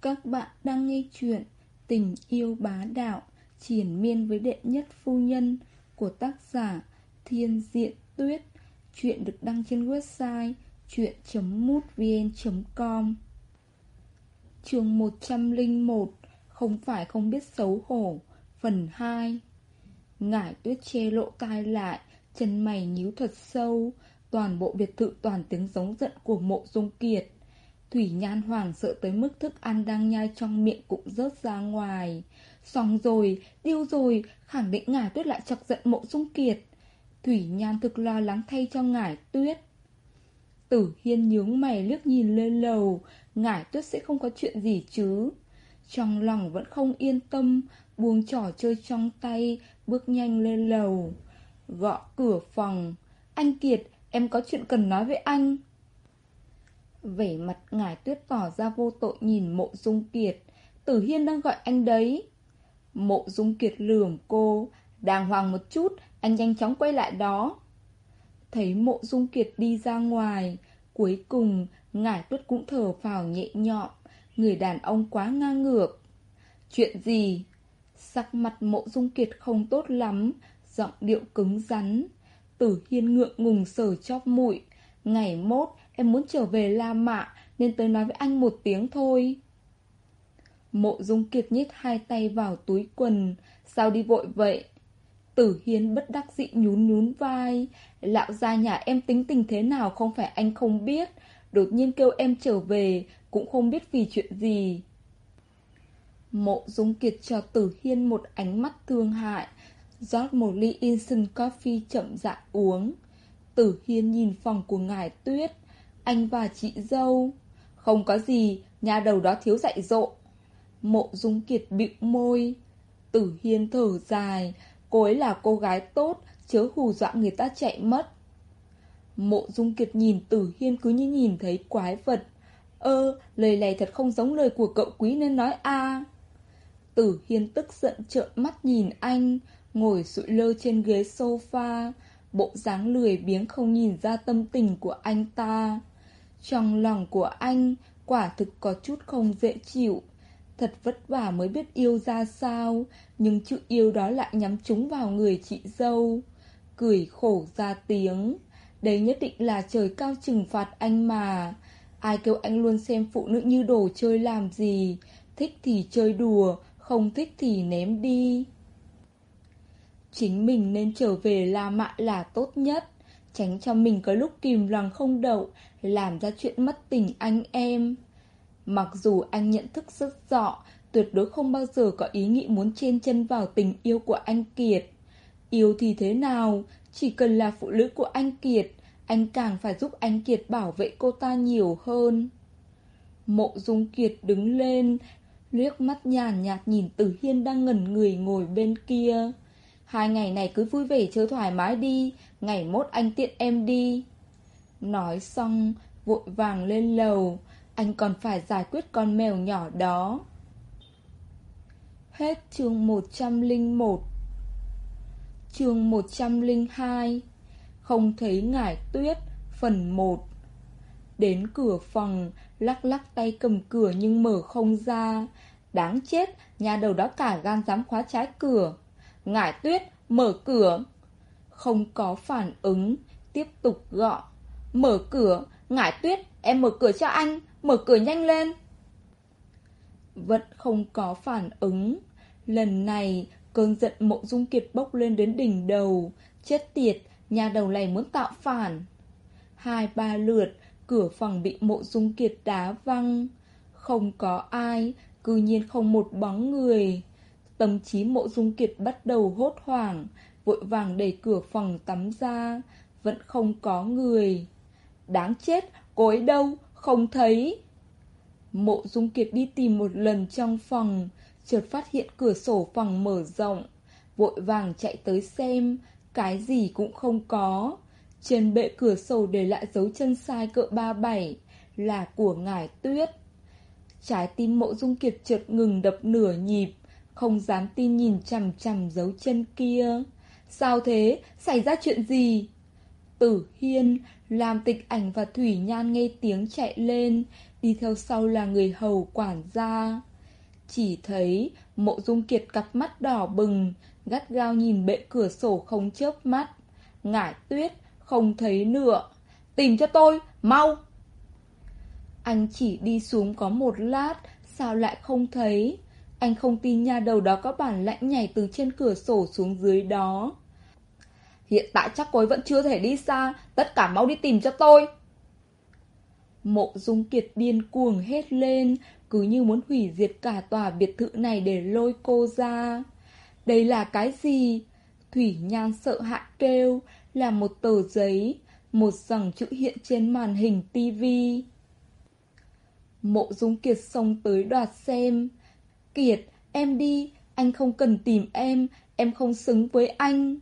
Các bạn đang nghe chuyện Tình yêu bá đạo, Triển miên với đệ nhất phu nhân Của tác giả Thiên Diện Tuyết. Chuyện được đăng trên website chuyện.mútvn.com Trường 101 Không phải không biết xấu hổ, Phần 2 Ngải tuyết che lộ tai lại, Chân mày nhíu thật sâu. Toàn bộ biệt thự toàn tiếng giống giận của mộ dung kiệt. Thủy Nhan Hoàng sợ tới mức thức ăn đang nhai trong miệng cũng rớt ra ngoài. Xong rồi, điêu rồi, khẳng định ngải tuyết lại chọc giận mộ dung kiệt. Thủy Nhan thực lo lắng thay cho ngải tuyết. Tử Hiên nhướng mày liếc nhìn lên lầu, ngải tuyết sẽ không có chuyện gì chứ. Trong lòng vẫn không yên tâm, buông trò chơi trong tay, bước nhanh lên lầu. Gõ cửa phòng. Anh Kiệt, em có chuyện cần nói với anh. Vẻ mặt ngài tuyết tỏ ra vô tội nhìn mộ dung kiệt. Tử Hiên đang gọi anh đấy. Mộ dung kiệt lườm cô, Đàng hoàng một chút, Anh nhanh chóng quay lại đó. Thấy mộ dung kiệt đi ra ngoài, Cuối cùng Ngải tuyết cũng thở phào nhẹ nhõm, Người đàn ông quá ngang ngược. Chuyện gì? Sắc mặt mộ dung kiệt không tốt lắm, Giọng điệu cứng rắn. Tử Hiên ngượng ngùng sờ chóp mũi. Ngày mốt Em muốn trở về La Mạ Nên tới nói với anh một tiếng thôi. Mộ dung kiệt nhét hai tay vào túi quần. Sao đi vội vậy? Tử hiến bất đắc dĩ nhún nhún vai. Lão gia nhà em tính tình thế nào không phải anh không biết. Đột nhiên kêu em trở về Cũng không biết vì chuyện gì. Mộ dung kiệt cho Tử Hiên một ánh mắt thương hại. Rót một ly instant coffee chậm rãi uống. Tử Hiên nhìn phòng của ngài tuyết, anh và chị dâu. Không có gì, nhà đầu đó thiếu dạy dỗ. Mộ Dung Kiệt bịu môi. Tử Hiên thở dài, cô ấy là cô gái tốt, chớ hù dọa người ta chạy mất. Mộ Dung Kiệt nhìn Tử Hiên cứ như nhìn thấy quái vật. Ơ, lời này thật không giống lời của cậu quý nên nói a. Tử Hiên tức giận trợn mắt nhìn anh, ngồi sụi lơ trên ghế sofa, bộ dáng lười biếng không nhìn ra tâm tình của anh ta. Trong lòng của anh quả thực có chút không dễ chịu. Thật vất vả mới biết yêu ra sao, nhưng chữ yêu đó lại nhắm trúng vào người chị dâu. Cười khổ ra tiếng. Đấy nhất định là trời cao trừng phạt anh mà. Ai kêu anh luôn xem phụ nữ như đồ chơi làm gì. Thích thì chơi đùa, không thích thì ném đi. Chính mình nên trở về La Mạ là tốt nhất Tránh cho mình có lúc kìm lòng không đậu, Làm ra chuyện mất tình anh em. Mặc dù anh nhận thức rất rõ, Tuyệt đối không bao giờ có ý nghĩ muốn chen chân vào tình yêu của anh Kiệt. Yêu thì thế nào? Chỉ cần là phụ nữ của anh Kiệt, Anh càng phải giúp anh Kiệt bảo vệ cô ta nhiều hơn. Mộ Dung Kiệt đứng lên, liếc mắt nhàn nhạt nhìn Tử Hiên đang ngẩn người ngồi bên kia. Hai ngày này cứ vui vẻ, chơi thoải mái đi. Ngày mốt anh tiện em đi. Nói xong, Vội vàng lên lầu. Anh còn phải giải quyết con mèo nhỏ đó. Hết chương 101 Chương 102 Không thấy ngải tuyết, Phần 1 Đến cửa phòng, Lắc lắc tay cầm cửa nhưng mở không ra. Đáng chết, Nhà đầu đó cả gan dám khóa trái cửa. Ngải tuyết, mở cửa. Không có phản ứng, tiếp tục gọi. Mở cửa, ngải tuyết, em mở cửa cho anh, mở cửa nhanh lên. Vẫn không có phản ứng. Lần này, cơn giận mộ dung kiệt bốc lên đến đỉnh đầu. Chết tiệt, nhà đầu này muốn tạo phản. Hai ba lượt, cửa phòng bị mộ dung kiệt đá văng. Không có ai, cư nhiên không một bóng người. Tâm trí mộ dung kiệt bắt đầu hốt hoảng, vội vàng đẩy cửa phòng tắm ra, vẫn không có người. Đáng chết, cô ấy đâu, không thấy. Mộ dung kiệt đi tìm một lần trong phòng, chợt phát hiện cửa sổ phòng mở rộng, vội vàng chạy tới xem, cái gì cũng không có. Trên bệ cửa sổ để lại dấu chân sai cỡ ba bảy là của ngải tuyết. Trái tim mộ dung kiệt chợt ngừng đập nửa nhịp, không dám tin nhìn chằm chằm dấu chân kia Sao thế? Xảy ra chuyện gì? Tử Hiên, làm tịch ảnh và Thủy Nhan nghe tiếng chạy lên, đi theo sau là người hầu quản gia. Chỉ thấy mộ dung kiệt cặp mắt đỏ bừng, gắt gao nhìn bệ cửa sổ không chớp mắt. Ngải tuyết, không thấy nữa. Tìm cho tôi, mau! Anh chỉ đi xuống có một lát, sao lại không thấy? Anh không tin nhà đầu đó có bản lãnh nhảy từ trên cửa sổ xuống dưới đó. Hiện tại chắc cô ấy vẫn chưa thể đi xa, tất cả mau đi tìm cho tôi. Mộ dung kiệt điên cuồng hết lên, cứ như muốn hủy diệt cả tòa biệt thự này để lôi cô ra. Đây là cái gì? Thủy Nhan sợ hãi kêu, là một tờ giấy, một dòng chữ hiện trên màn hình tivi. Mộ Dung Kiệt xông tới đoạt xem. Kiệt, em đi, anh không cần tìm em, em không xứng với anh.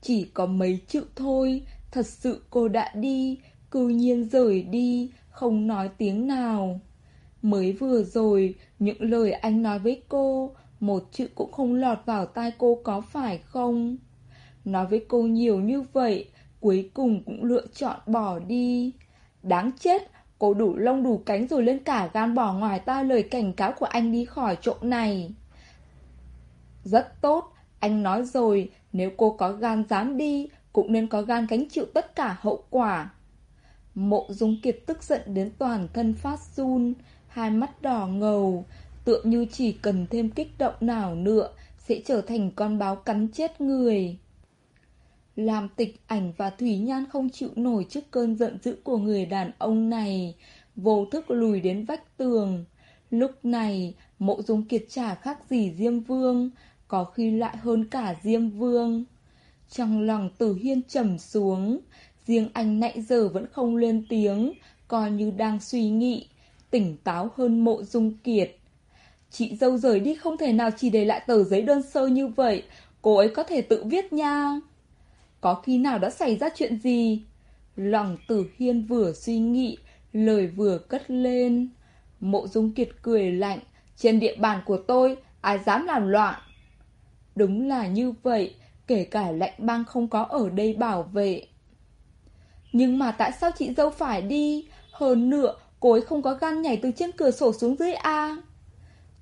Chỉ có mấy chữ thôi, thật sự cô đã đi, cư nhiên rời đi, không nói tiếng nào. Mới vừa rồi, những lời anh nói với cô, một chữ cũng không lọt vào tai cô có phải không? Nói với cô nhiều như vậy, cuối cùng cũng lựa chọn bỏ đi. Đáng chết, cô đủ lông đủ cánh rồi lên cả gan bỏ ngoài ta lời cảnh cáo của anh đi khỏi chỗ này. Rất tốt, anh nói rồi, nếu cô có gan dám đi, cũng nên có gan gánh chịu tất cả hậu quả. Mộ Dung Kiệt tức giận đến toàn thân phát run, hai mắt đỏ ngầu, tựa như chỉ cần thêm kích động nào nữa sẽ trở thành con báo cắn chết người. Làm tịch ảnh và Thủy Nhan không chịu nổi trước cơn giận dữ của người đàn ông này, vô thức lùi đến vách tường. Lúc này, mộ dung kiệt trả khác gì Diêm Vương, có khi lại hơn cả Diêm Vương. Trong lòng tử hiên trầm xuống, riêng anh nãy giờ vẫn không lên tiếng, coi như đang suy nghĩ, tỉnh táo hơn mộ dung kiệt. Chị dâu rời đi không thể nào chỉ để lại tờ giấy đơn sơ như vậy, cô ấy có thể tự viết nha. Có khi nào đã xảy ra chuyện gì? Lòng tử hiên vừa suy nghĩ, lời vừa cất lên. Mộ dung kiệt cười lạnh, trên địa bàn của tôi, ai dám làm loạn? Đúng là như vậy, kể cả lệnh bang không có ở đây bảo vệ. Nhưng mà tại sao chị dâu phải đi? Hơn nữa, cô ấy không có gan nhảy từ trên cửa sổ xuống dưới A.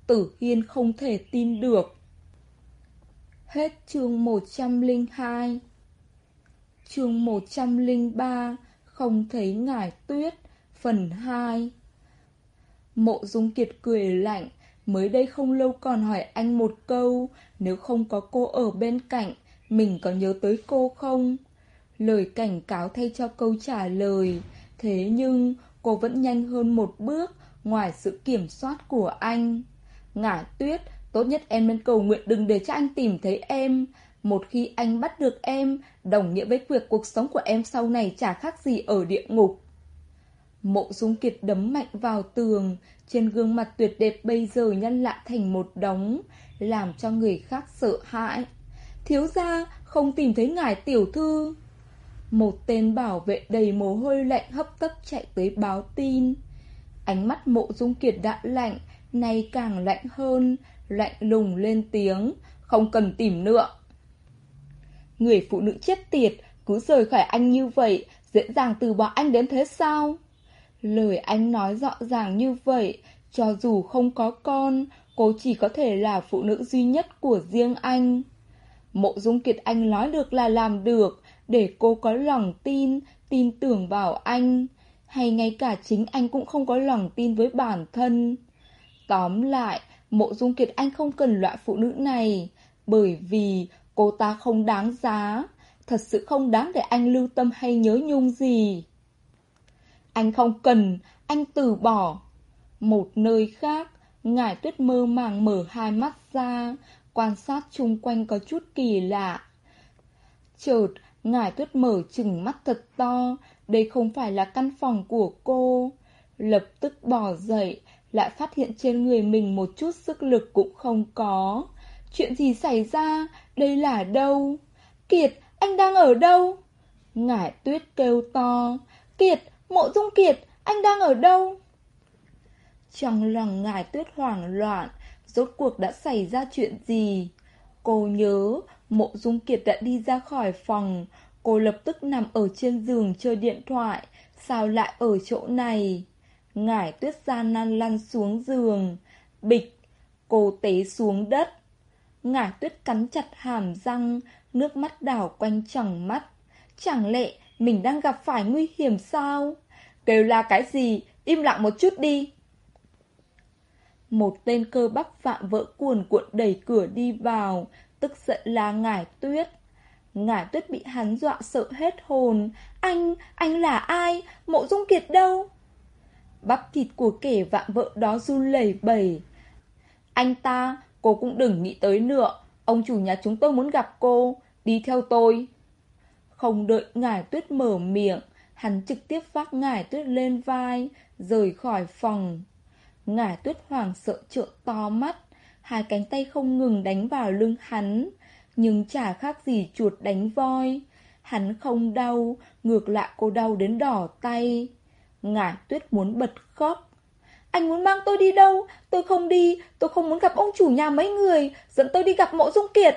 Tử Hiên không thể tin được. Hết chương 102 Chương 103 Không thấy ngải tuyết, Phần 2 Mộ Dung Kiệt cười lạnh, Mới đây không lâu còn hỏi anh một câu, Nếu không có cô ở bên cạnh, Mình có nhớ tới cô không? Lời cảnh cáo thay cho câu trả lời, Thế nhưng cô vẫn nhanh hơn một bước Ngoài sự kiểm soát của anh Ngải tuyết, Tốt nhất em nên cầu nguyện đừng để cho anh tìm thấy em một khi anh bắt được em, đồng nghĩa với việc cuộc sống của em sau này chả khác gì ở địa ngục. Mộ dung kiệt đấm mạnh vào tường, trên gương mặt tuyệt đẹp bây giờ nhăn lại thành một đống, làm cho người khác sợ hãi. Thiếu gia, không tìm thấy ngài tiểu thư. Một tên bảo vệ đầy mồ hôi lạnh hấp tấp chạy tới báo tin. Ánh mắt mộ dung kiệt đã lạnh, nay càng lạnh hơn, lạnh lùng lên tiếng, không cần tìm nữa. Người phụ nữ chết tiệt, cứ rời khỏi anh như vậy, dễ dàng từ bỏ anh đến thế sao? Lời anh nói rõ ràng như vậy, cho dù không có con, cô chỉ có thể là phụ nữ duy nhất của riêng anh. Mộ Dung Kiệt Anh nói được là làm được, để cô có lòng tin, tin tưởng vào anh. Hay ngay cả chính anh cũng không có lòng tin với bản thân. Tóm lại, Mộ Dung Kiệt Anh không cần loại phụ nữ này, bởi vì Cô ta không đáng giá, thật sự không đáng để anh lưu tâm hay nhớ nhung gì. Anh không cần, anh từ bỏ. Một nơi khác, ngải tuyết mơ màng mở hai mắt ra, quan sát chung quanh có chút kỳ lạ. Chợt, ngải tuyết mở chừng mắt thật to, đây không phải là căn phòng của cô. Lập tức bỏ dậy, lại phát hiện trên người mình một chút sức lực cũng không có. Chuyện gì xảy ra? Đây là đâu? Kiệt, anh đang ở đâu? Ngải tuyết kêu to. Kiệt, mộ dung kiệt, anh đang ở đâu? Trong lòng ngải tuyết hoảng loạn, rốt cuộc đã xảy ra chuyện gì? Cô nhớ, mộ dung kiệt đã đi ra khỏi phòng, Cô lập tức nằm ở trên giường chơi điện thoại, sao lại ở chỗ này? Ngải tuyết gian nan lăn xuống giường, bịch, cô té xuống đất. Ngải tuyết cắn chặt hàm răng, nước mắt đảo quanh tròng mắt. Chẳng lẽ mình đang gặp phải nguy hiểm sao? Kêu là cái gì? Im lặng một chút đi. Một tên cơ bắp vạm vỡ cuồn cuộn đẩy cửa đi vào, tức giận là ngải tuyết. Ngải tuyết bị hắn dọa sợ hết hồn. Anh, anh là ai? Mộ dung kiệt đâu? Bắp thịt của kẻ vạm vỡ đó run lẩy bẩy. Anh ta, cô cũng đừng nghĩ tới nữa. Ông chủ nhà chúng tôi muốn gặp cô. Đi theo tôi. Không đợi ngải tuyết mở miệng, hắn trực tiếp vác ngải tuyết lên vai, rời khỏi phòng. Ngải tuyết hoàng sợ trợn to mắt, hai cánh tay không ngừng đánh vào lưng hắn, nhưng chả khác gì chuột đánh voi. Hắn không đau, ngược lại cô đau đến đỏ tay. Ngải tuyết muốn bật khóc. Anh muốn mang tôi đi đâu? Tôi không đi, tôi không muốn gặp ông chủ nhà mấy người, dẫn tôi đi gặp mộ dung kiệt.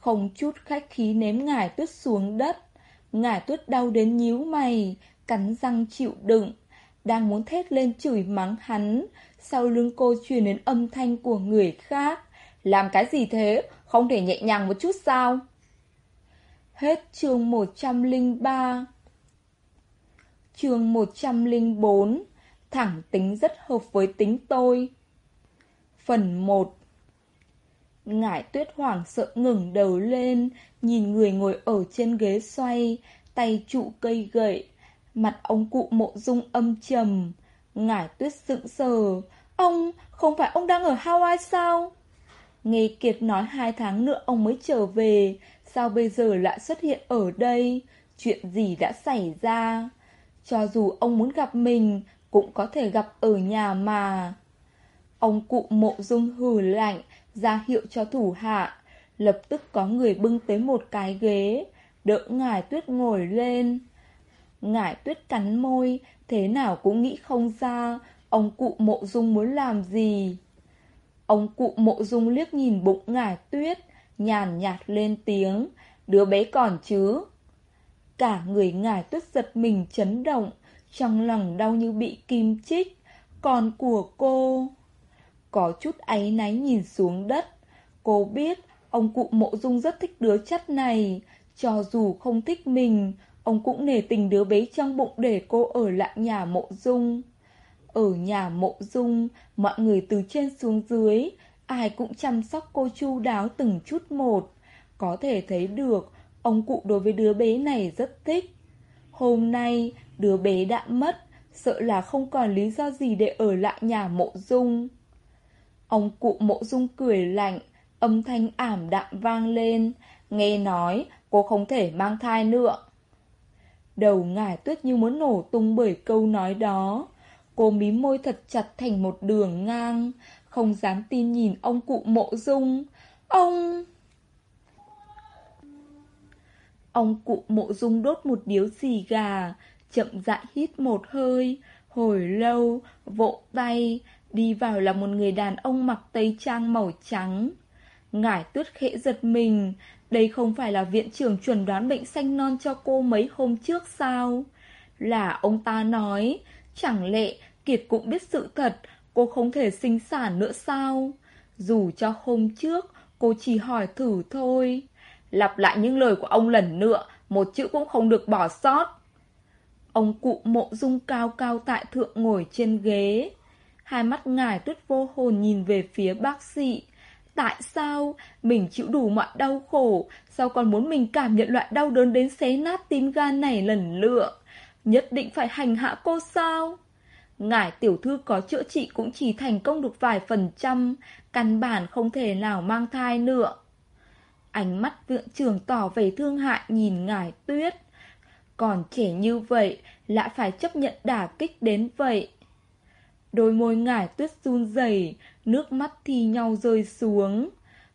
Không chút khách khí ném ngải tuyết xuống đất. Ngải tuyết đau đến nhíu mày, cắn răng chịu đựng. Đang muốn thét lên chửi mắng hắn, sau lưng cô truyền đến âm thanh của người khác. Làm cái gì thế? Không thể nhẹ nhàng một chút sao? Hết chương 103 Chương 104 Thẳng tính rất hợp với tính tôi Phần 1 Ngải tuyết hoảng sợ ngừng đầu lên Nhìn người ngồi ở trên ghế xoay Tay trụ cây gậy Mặt ông cụ mộ dung âm trầm Ngải tuyết sững sờ Ông, không phải ông đang ở Hawaii sao? Nghe Kiệt nói hai tháng nữa ông mới trở về, sao bây giờ lại xuất hiện ở đây? Chuyện gì đã xảy ra? Cho dù ông muốn gặp mình, cũng có thể gặp ở nhà mà. Ông cụ mộ dung hừ lạnh, ra hiệu cho thủ hạ. Lập tức có người bưng tới một cái ghế, đỡ ngải tuyết ngồi lên. Ngải tuyết cắn môi, thế nào cũng nghĩ không ra, ông cụ mộ dung muốn làm gì. Ông cụ mộ dung liếc nhìn bụng ngải tuyết, nhàn nhạt lên tiếng, đứa bé còn chứ. Cả người ngải tuyết giật mình chấn động, trong lòng đau như bị kim chích, còn của cô... Có chút áy náy nhìn xuống đất, cô biết ông cụ mộ dung rất thích đứa chất này, cho dù không thích mình, ông cũng nể tình đứa bé trong bụng để cô ở lại nhà mộ dung. Ở nhà mộ dung, mọi người từ trên xuống dưới, ai cũng chăm sóc cô chu đáo từng chút một. Có thể thấy được, ông cụ đối với đứa bé này rất thích. Hôm nay, đứa bé đã mất, sợ là không còn lý do gì để ở lại nhà mộ dung. Ông cụ mộ dung cười lạnh, âm thanh ảm đạm vang lên, nghe nói cô không thể mang thai nữa. Đầu ngải tuyết như muốn nổ tung bởi câu nói đó. Cô mí môi thật chặt thành một đường ngang, không dám tin nhìn ông cụ mộ dung. Ông... Ông cụ mộ dung đốt một điếu xì gà, chậm rãi hít một hơi, hồi lâu, vỗ tay, đi vào là một người đàn ông mặc tây trang màu trắng. Ngải tuyết khẽ giật mình, đây không phải là viện trưởng chuẩn đoán bệnh xanh non cho cô mấy hôm trước sao? Là ông ta nói, chẳng lẽ Kiệt cũng biết sự thật, cô không thể sinh sản nữa sao? Dù cho hôm trước, cô chỉ hỏi thử thôi. Lặp lại những lời của ông lần nữa, một chữ cũng không được bỏ sót. Ông cụ mộ dung cao cao tại thượng ngồi trên ghế. Hai mắt ngài tuyết vô hồn nhìn về phía bác sĩ. Tại sao? Mình chịu đủ mọi đau khổ, sao còn muốn mình cảm nhận loại đau đớn đến xé nát tim gan này lần nữa? Nhất định phải hành hạ cô sao? Ngải tiểu thư có chữa trị cũng chỉ thành công được vài phần trăm, căn bản không thể nào mang thai nữa. Ánh mắt viện trưởng tỏ vẻ thương hại nhìn ngải tuyết. Còn trẻ như vậy, lại phải chấp nhận đả kích đến vậy. Đôi môi ngải tuyết run rẩy, nước mắt thi nhau rơi xuống.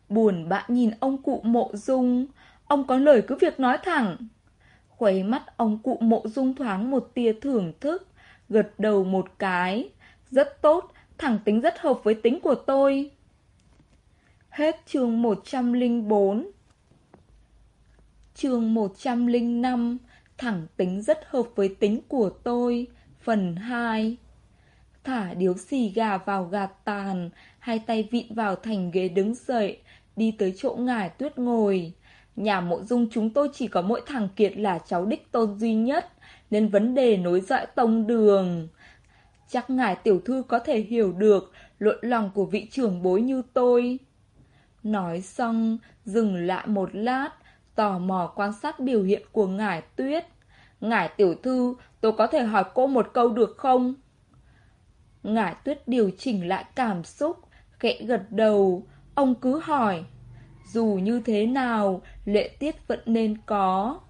Buồn bã nhìn ông cụ mộ dung, ông có lời cứ việc nói thẳng. Khuấy mắt ông cụ mộ dung thoáng một tia thưởng thức gật đầu một cái. Rất tốt, thẳng tính rất hợp với tính của tôi. Hết chương 104 Chương 105 Thẳng tính rất hợp với tính của tôi. Phần 2 Thả điếu xì gà vào gạt tàn, Hai tay vịn vào thành ghế đứng dậy, Đi tới chỗ ngài tuyết ngồi. Nhà mộ dung chúng tôi chỉ có mỗi thằng Kiệt là cháu đích tôn duy nhất, Nên vấn đề nối dõi tông đường. Chắc ngài tiểu thư có thể hiểu được Lộn lòng của vị trưởng bối như tôi. Nói xong, Dừng lại một lát, Tò mò quan sát biểu hiện của ngài tuyết. Ngài tiểu thư Tôi có thể hỏi cô một câu được không Ngải tuyết điều chỉnh lại cảm xúc, khẽ gật đầu, ông cứ hỏi. Dù như thế nào, lệ tiết vẫn nên có.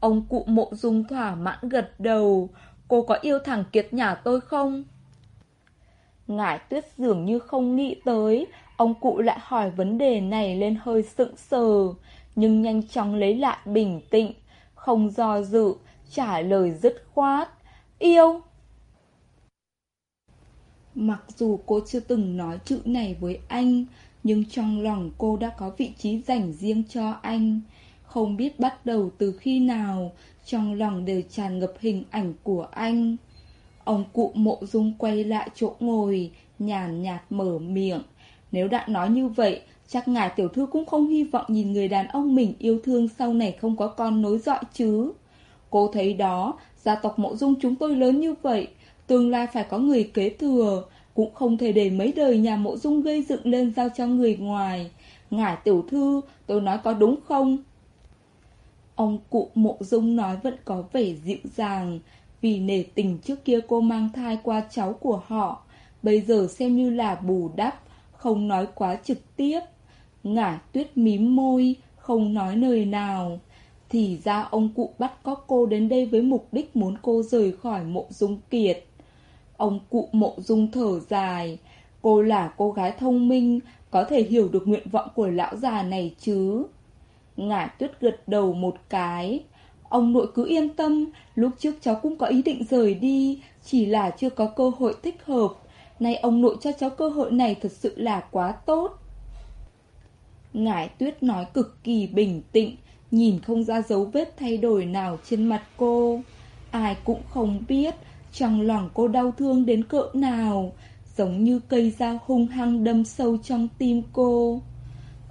Ông cụ mộ dung thỏa mãn gật đầu, cô có yêu thằng Kiệt nhà tôi không? Ngải tuyết dường như không nghĩ tới, ông cụ lại hỏi vấn đề này lên hơi sững sờ, nhưng nhanh chóng lấy lại bình tĩnh, không do dự, trả lời dứt khoát. Yêu! Mặc dù cô chưa từng nói chữ này với anh, nhưng trong lòng cô đã có vị trí dành riêng cho anh. Không biết bắt đầu từ khi nào, trong lòng đều tràn ngập hình ảnh của anh. Ông cụ mộ dung quay lại chỗ ngồi, nhàn nhạt mở miệng. Nếu đã nói như vậy, chắc ngài tiểu thư cũng không hy vọng nhìn người đàn ông mình yêu thương sau này không có con nối dõi chứ. Cô thấy đó, gia tộc mộ dung chúng tôi lớn như vậy, Tương lai phải có người kế thừa Cũng không thể để mấy đời nhà mộ dung gây dựng lên giao cho người ngoài. Ngải tiểu thư Tôi nói có đúng không? Ông cụ mộ dung nói vẫn có vẻ dịu dàng Vì nể tình trước kia cô mang thai qua cháu của họ. Bây giờ xem như là bù đắp Không nói quá trực tiếp. Ngải tuyết mím môi Không nói lời nào. Thì ra ông cụ bắt có cô đến đây với mục đích muốn cô rời khỏi mộ dung kiệt Ông cụ mộ dung thở dài. Cô là cô gái thông minh, có thể hiểu được nguyện vọng của lão già này chứ. Ngải tuyết gật đầu một cái. Ông nội cứ yên tâm, lúc trước cháu cũng có ý định rời đi, chỉ là chưa có cơ hội thích hợp. Nay ông nội cho cháu cơ hội này thật sự là quá tốt. Ngải tuyết nói cực kỳ bình tĩnh, nhìn không ra dấu vết thay đổi nào trên mặt cô. Ai cũng không biết trong lòng cô đau thương đến cỡ nào, giống như cây dao hung hăng đâm sâu trong tim cô.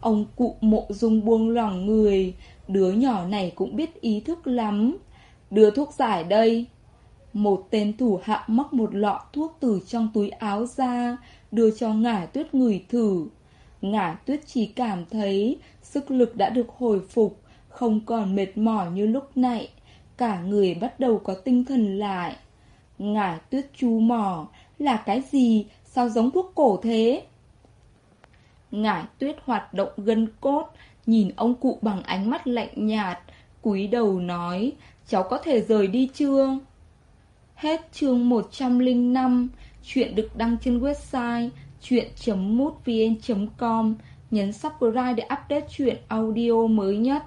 Ông cụ mộ dung buông lỏng người, đứa nhỏ này cũng biết ý thức lắm. Đưa thuốc giải đây. Một tên thủ hạ móc một lọ thuốc từ trong túi áo ra, đưa cho ngải tuyết người thử. Ngải tuyết chỉ cảm thấy sức lực đã được hồi phục, không còn mệt mỏi như lúc nãy. Cả người bắt đầu có tinh thần lại. Ngải tuyết chú mò, là cái gì, sao giống thuốc cổ thế? Ngải tuyết hoạt động gân cốt, nhìn ông cụ bằng ánh mắt lạnh nhạt, cúi đầu nói, cháu có thể rời đi chưa? Hết chương 105, chuyện được đăng trên website chuyện.mútvn.com, nhấn subscribe để update chuyện audio mới nhất.